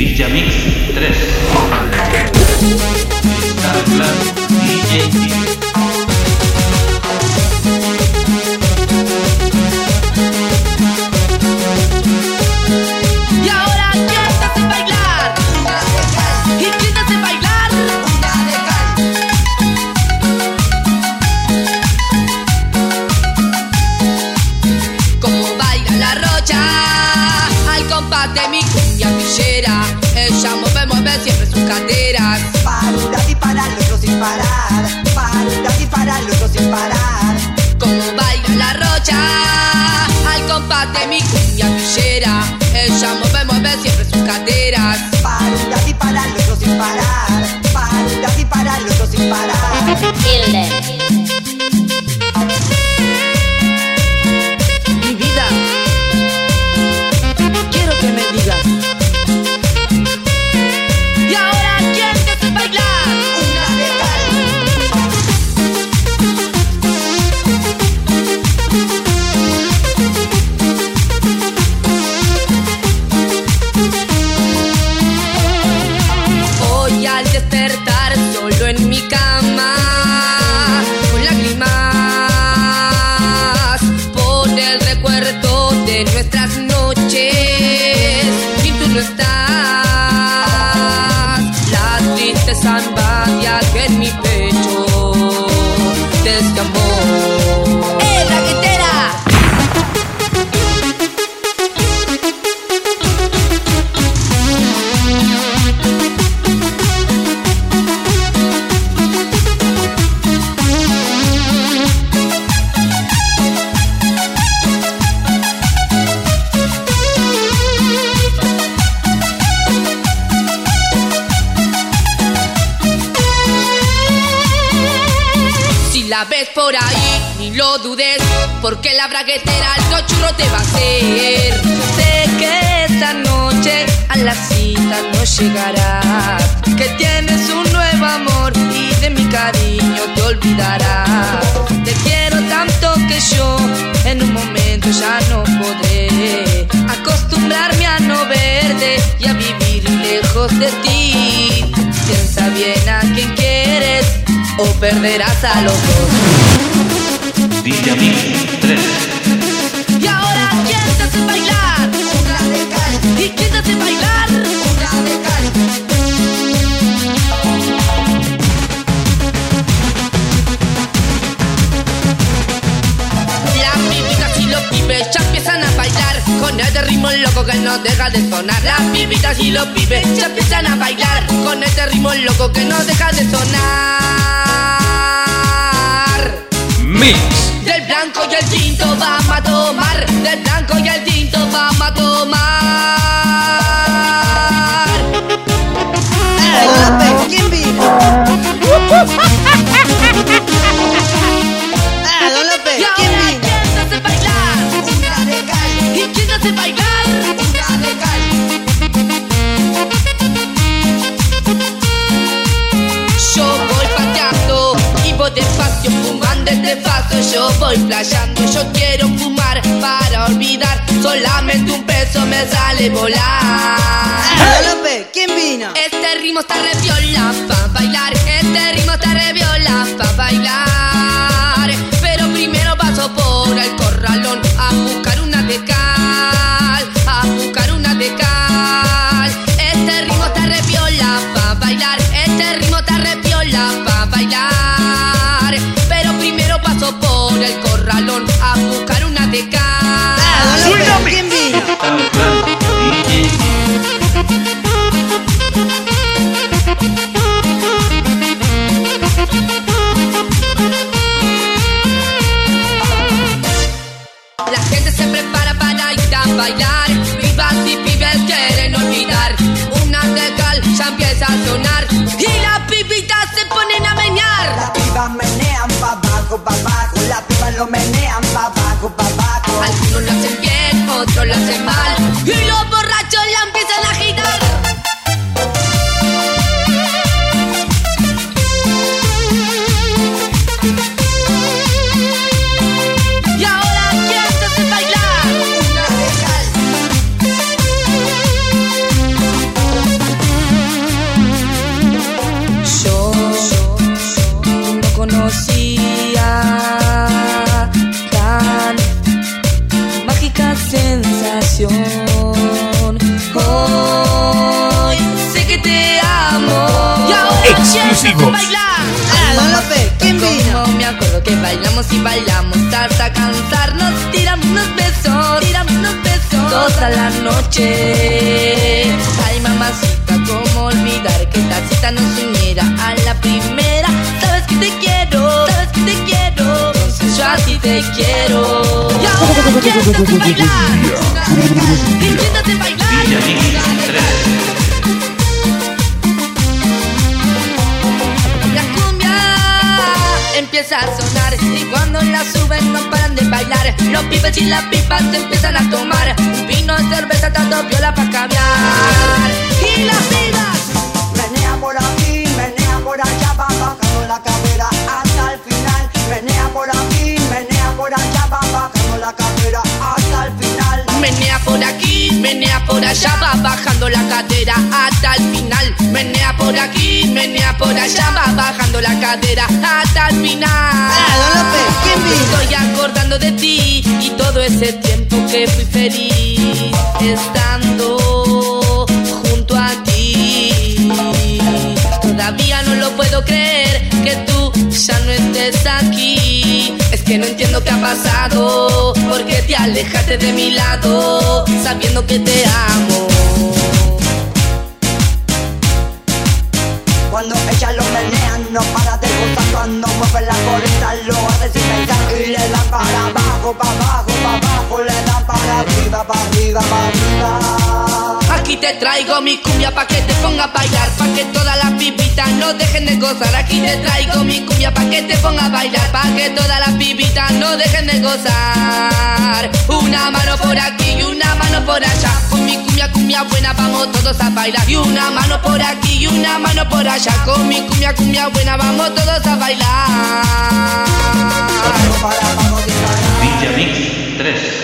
3 DJ baila la rocha al compás de mi cumbia villera caderas Para un lado y para el otro sin parar. Para un lado y para el otro sin parar. Como baila la rocha al compás de mi cumbia villera Ella mueve, mueve siempre sus caderas este amor la ves por ahí, ni lo dudes, porque la braguetera algo churro te va a hacer. Sé que esta noche a la cita no llegarás, que tienes un nuevo amor y de mi cariño te olvidarás. Te quiero tanto que yo en un momento ya no podré acostumbrarme a no verte y a vivir lejos de ti. Piensa bien a o perderás a los dos. Villamix 3 Y ahora quién te hace bailar Una de cal. y quién te hace bailar. Una de cal. Las pibitas y los pibes ya empiezan a bailar con este ritmo loco que no deja de sonar. Las pibitas y los pibes ya empiezan a bailar con este ritmo loco que no deja de sonar. Voy despacio fumando este paso. Yo voy playando, yo quiero fumar para olvidar. Solamente un peso me sale volar. López, ¿quién vino? Este ritmo está re viola pa' bailar. Este ritmo está re viola pa' bailar. olvidar. Pibas y pibes quieren olvidar. Una de cal ya empieza a sonar. Y las pibitas se ponen a menear. Las pibas menean pa' abajo, pa' abajo. Las pibas lo menean pa' abajo, pa' abajo. Algunos lo hacen bien, otros lo hacen mal. Bailamos y bailamos hasta cansarnos. Tiramos unos besos, tiramos unos besos toda la noche. Ay, mamacita, cómo olvidar que esta cita nos uniera a la primera. Sabes que te quiero, sabes que te quiero. Entonces yo a te quiero. Y ahora bailar. Bailar. DJ 3. La empieza a sonar y cuando la suben no paran de bailar. Los pibes y las pipas se empiezan a tomar vino, cerveza, tanto viola para cambiar. Y las pibas Menea por aquí, menea por allá, va bajando la cadera hasta el final. Menea por aquí, menea por allá, va bajando la cadera hasta el final. menea por aquí, menea por allá, va bajando la cadera hasta por aquí, menea por allá, va bajando la cadera hasta el final. Me estoy acordando de ti y todo ese tiempo que fui feliz estando junto a ti. Todavía no lo puedo creer que tú ya no estés aquí. Es que no entiendo qué ha pasado, porque te alejaste de mi lado, sabiendo que te amo. No para de gozar Cuando mueve la colita lo hace sin pensar Y le dan para abajo, para abajo, para abajo Le dan para arriba, para arriba, para arriba aquí te traigo mi cumbia pa' que te ponga a bailar, pa' que todas las pibitas no dejen de gozar. Aquí te traigo mi cumbia pa' que te ponga a bailar, pa' que todas las pibitas no dejen de gozar. Una mano por aquí y una mano por allá, con mi cumbia cumbia buena vamos todos a bailar. Y una mano por aquí y una mano por allá, con mi cumbia cumbia buena vamos todos a bailar. Villa Mix 3